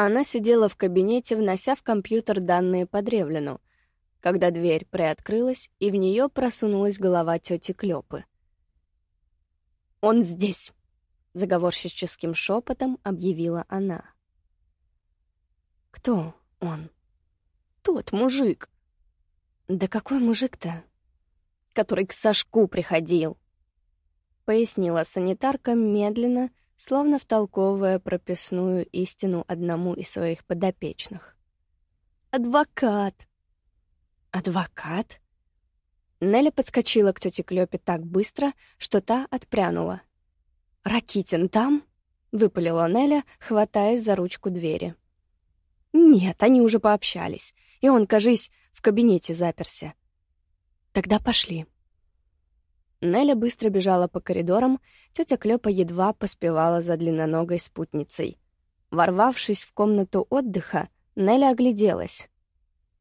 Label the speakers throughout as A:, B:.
A: Она сидела в кабинете, внося в компьютер данные по древлину, когда дверь приоткрылась, и в нее просунулась голова тети Клёпы. «Он здесь!» — заговорщическим шепотом объявила она. «Кто он?» «Тот мужик». «Да какой мужик-то?» «Который к Сашку приходил», — пояснила санитарка медленно, словно втолковывая прописную истину одному из своих подопечных. «Адвокат!» «Адвокат?» Нелли подскочила к тете Клёпе так быстро, что та отпрянула. «Ракитин там?» — выпалила Неля, хватаясь за ручку двери. «Нет, они уже пообщались, и он, кажись, в кабинете заперся». «Тогда пошли». Неля быстро бежала по коридорам, тетя Клёпа едва поспевала за длинноногой спутницей. Ворвавшись в комнату отдыха, Неля огляделась.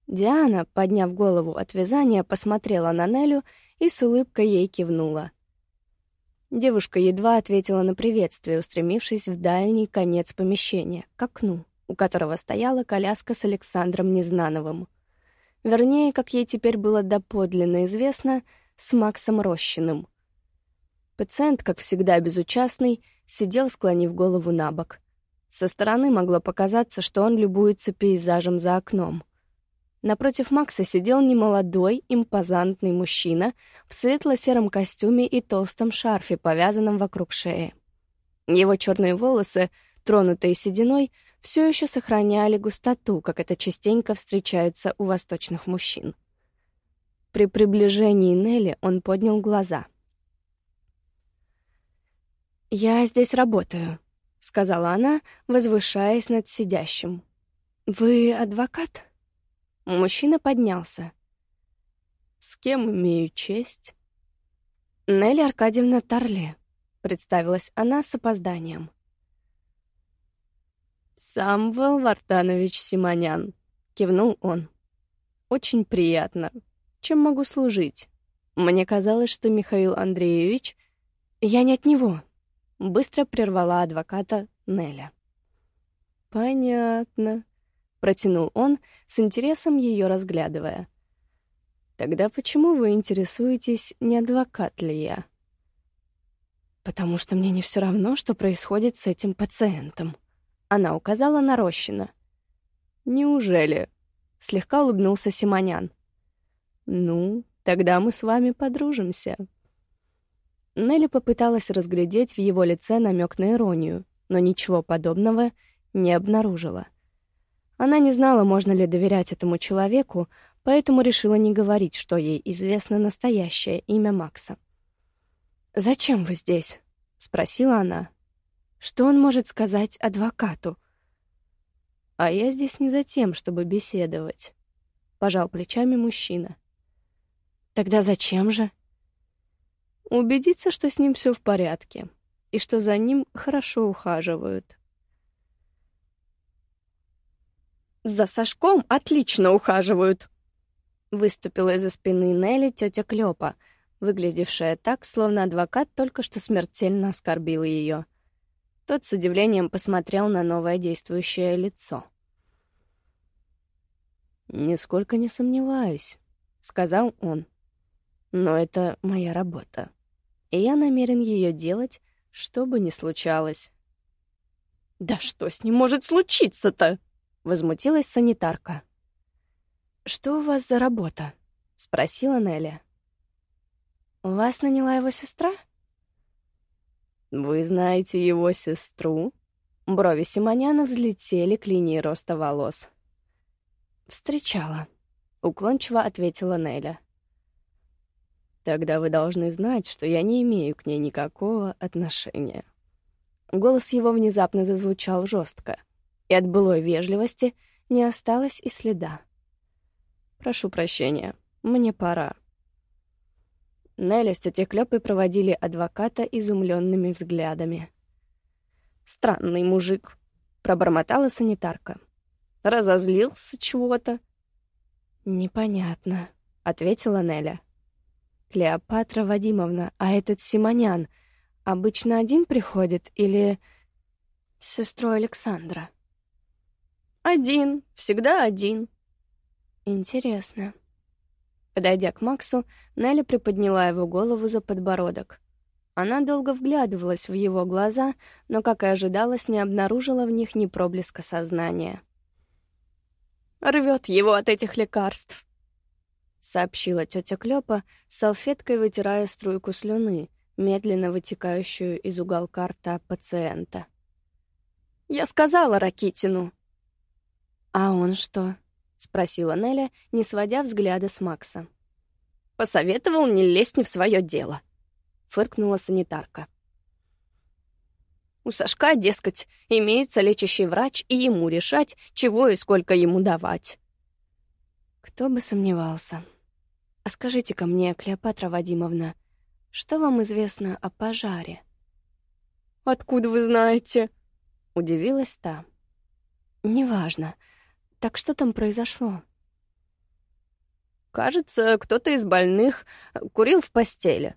A: Диана, подняв голову от вязания, посмотрела на Нелю и с улыбкой ей кивнула. Девушка едва ответила на приветствие, устремившись в дальний конец помещения, к окну, у которого стояла коляска с Александром Незнановым. Вернее, как ей теперь было доподлинно известно — с Максом Рощиным. Пациент, как всегда безучастный, сидел, склонив голову на бок. Со стороны могло показаться, что он любуется пейзажем за окном. Напротив Макса сидел немолодой, импозантный мужчина в светло-сером костюме и толстом шарфе, повязанном вокруг шеи. Его черные волосы, тронутые сединой, все еще сохраняли густоту, как это частенько встречается у восточных мужчин. При приближении Нелли он поднял глаза. «Я здесь работаю», — сказала она, возвышаясь над сидящим. «Вы адвокат?» Мужчина поднялся. «С кем имею честь?» «Нелли Аркадьевна Торле», — представилась она с опозданием. «Самвел Вартанович Симонян», — кивнул он. «Очень приятно. Чем могу служить? Мне казалось, что Михаил Андреевич... Я не от него. Быстро прервала адвоката Неля. Понятно. Протянул он, с интересом ее разглядывая. Тогда почему вы интересуетесь, не адвокат ли я? Потому что мне не все равно, что происходит с этим пациентом. Она указала на Рощина. Неужели? Слегка улыбнулся Симонян. «Ну, тогда мы с вами подружимся». Нелли попыталась разглядеть в его лице намек на иронию, но ничего подобного не обнаружила. Она не знала, можно ли доверять этому человеку, поэтому решила не говорить, что ей известно настоящее имя Макса. «Зачем вы здесь?» — спросила она. «Что он может сказать адвокату?» «А я здесь не за тем, чтобы беседовать», — пожал плечами мужчина. Тогда зачем же? Убедиться, что с ним все в порядке и что за ним хорошо ухаживают. За Сашком отлично ухаживают. Выступила из-за спины Нелли тетя Клёпа, выглядевшая так, словно адвокат только что смертельно оскорбил ее. Тот с удивлением посмотрел на новое действующее лицо. «Нисколько не сомневаюсь», — сказал он. Но это моя работа. И я намерен ее делать, что бы ни случалось. «Да что с ним может случиться-то?» — возмутилась санитарка. «Что у вас за работа?» — спросила Нелли. «Вас наняла его сестра?» «Вы знаете его сестру?» Брови Симоняна взлетели к линии роста волос. «Встречала», — уклончиво ответила Неля. Тогда вы должны знать, что я не имею к ней никакого отношения. Голос его внезапно зазвучал жестко, и от былой вежливости не осталось и следа. «Прошу прощения, мне пора». Нелли с тетей Клёпой проводили адвоката изумленными взглядами. «Странный мужик», — пробормотала санитарка. «Разозлился чего-то?» «Непонятно», — ответила Неля. «Клеопатра Вадимовна, а этот Симонян обычно один приходит или с сестрой Александра?» Один, всегда один. Интересно. Подойдя к Максу, Нелли приподняла его голову за подбородок. Она долго вглядывалась в его глаза, но, как и ожидалось, не обнаружила в них ни проблеска сознания. «Рвет его от этих лекарств», — сообщила тетя Клёпа, салфеткой вытирая струйку слюны, медленно вытекающую из уголка рта пациента. «Я сказала Ракитину». «А он что?» — спросила Неля, не сводя взгляда с Макса. «Посоветовал не лезть не в свое дело», — фыркнула санитарка. «У Сашка, дескать, имеется лечащий врач, и ему решать, чего и сколько ему давать». «Кто бы сомневался. А скажите-ка мне, Клеопатра Вадимовна, что вам известно о пожаре?» «Откуда вы знаете?» — удивилась та. «Неважно. Так что там произошло? Кажется, кто-то из больных курил в постели.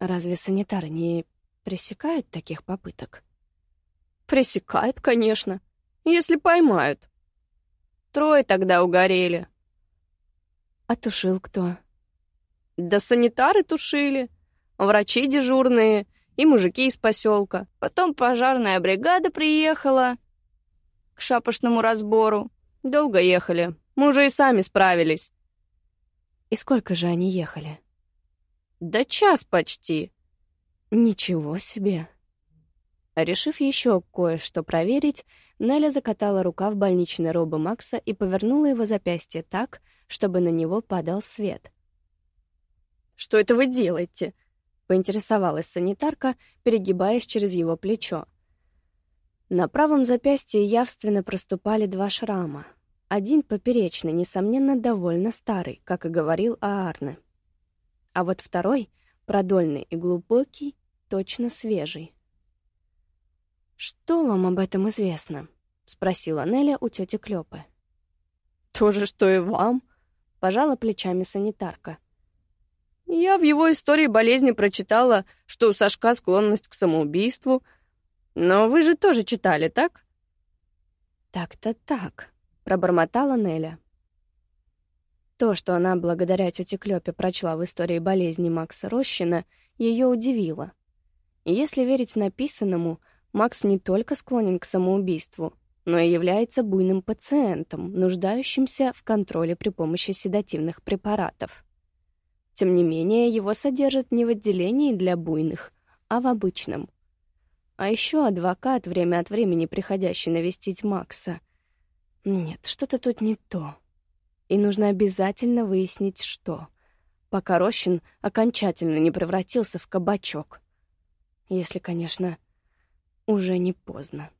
A: Разве санитары не пресекают таких попыток? Пресекают, конечно, если поймают. Трое тогда угорели. А тушил кто? Да санитары тушили, врачи дежурные и мужики из поселка. Потом пожарная бригада приехала, к шапошному разбору. Долго ехали. Мы уже и сами справились. И сколько же они ехали? Да час почти. Ничего себе. Решив еще кое-что проверить, Неля закатала рука в больничной робы Макса и повернула его запястье так, чтобы на него падал свет. «Что это вы делаете?» — поинтересовалась санитарка, перегибаясь через его плечо. На правом запястье явственно проступали два шрама. Один поперечный, несомненно, довольно старый, как и говорил Аарне. А вот второй, продольный и глубокий, точно свежий. «Что вам об этом известно?» — спросила Неля у тети Клёпы. «То же, что и вам», — пожала плечами санитарка. «Я в его истории болезни прочитала, что у Сашка склонность к самоубийству — но вы же тоже читали, так? Так-то так, пробормотала Неля. То, что она благодаря тете Клёпе прочла в истории болезни Макса Рощина, ее удивило. Если верить написанному, Макс не только склонен к самоубийству, но и является буйным пациентом, нуждающимся в контроле при помощи седативных препаратов. Тем не менее, его содержат не в отделении для буйных, а в обычном — а еще адвокат, время от времени приходящий навестить Макса. Нет, что-то тут не то. И нужно обязательно выяснить, что. Пока Рощин окончательно не превратился в кабачок. Если, конечно, уже не поздно.